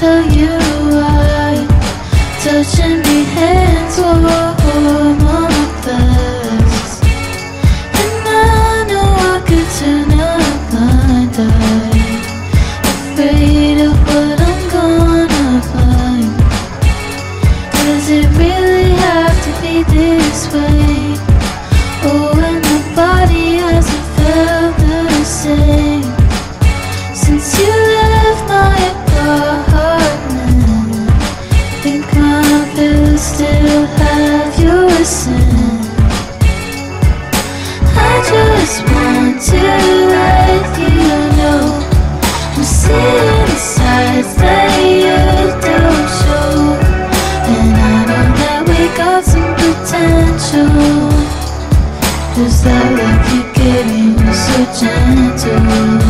tell you why. Touching me hands were of best. And I know I could turn a blind eye. Afraid of what I'm gonna find. Does it really have to be this way? Me was so gentle.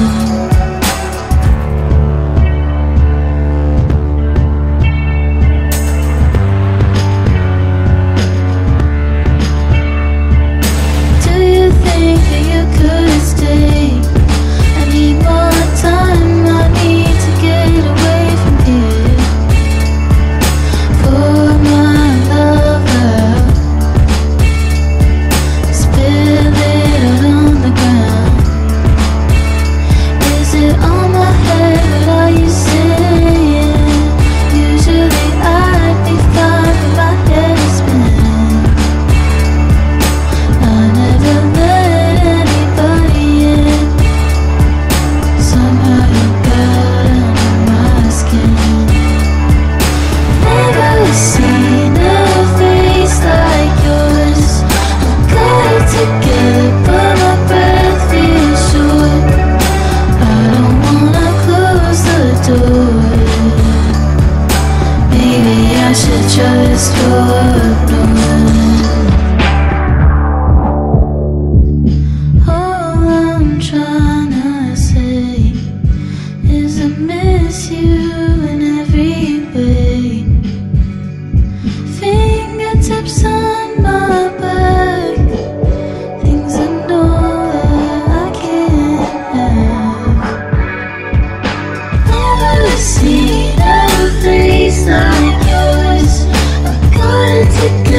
I should just go.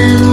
you.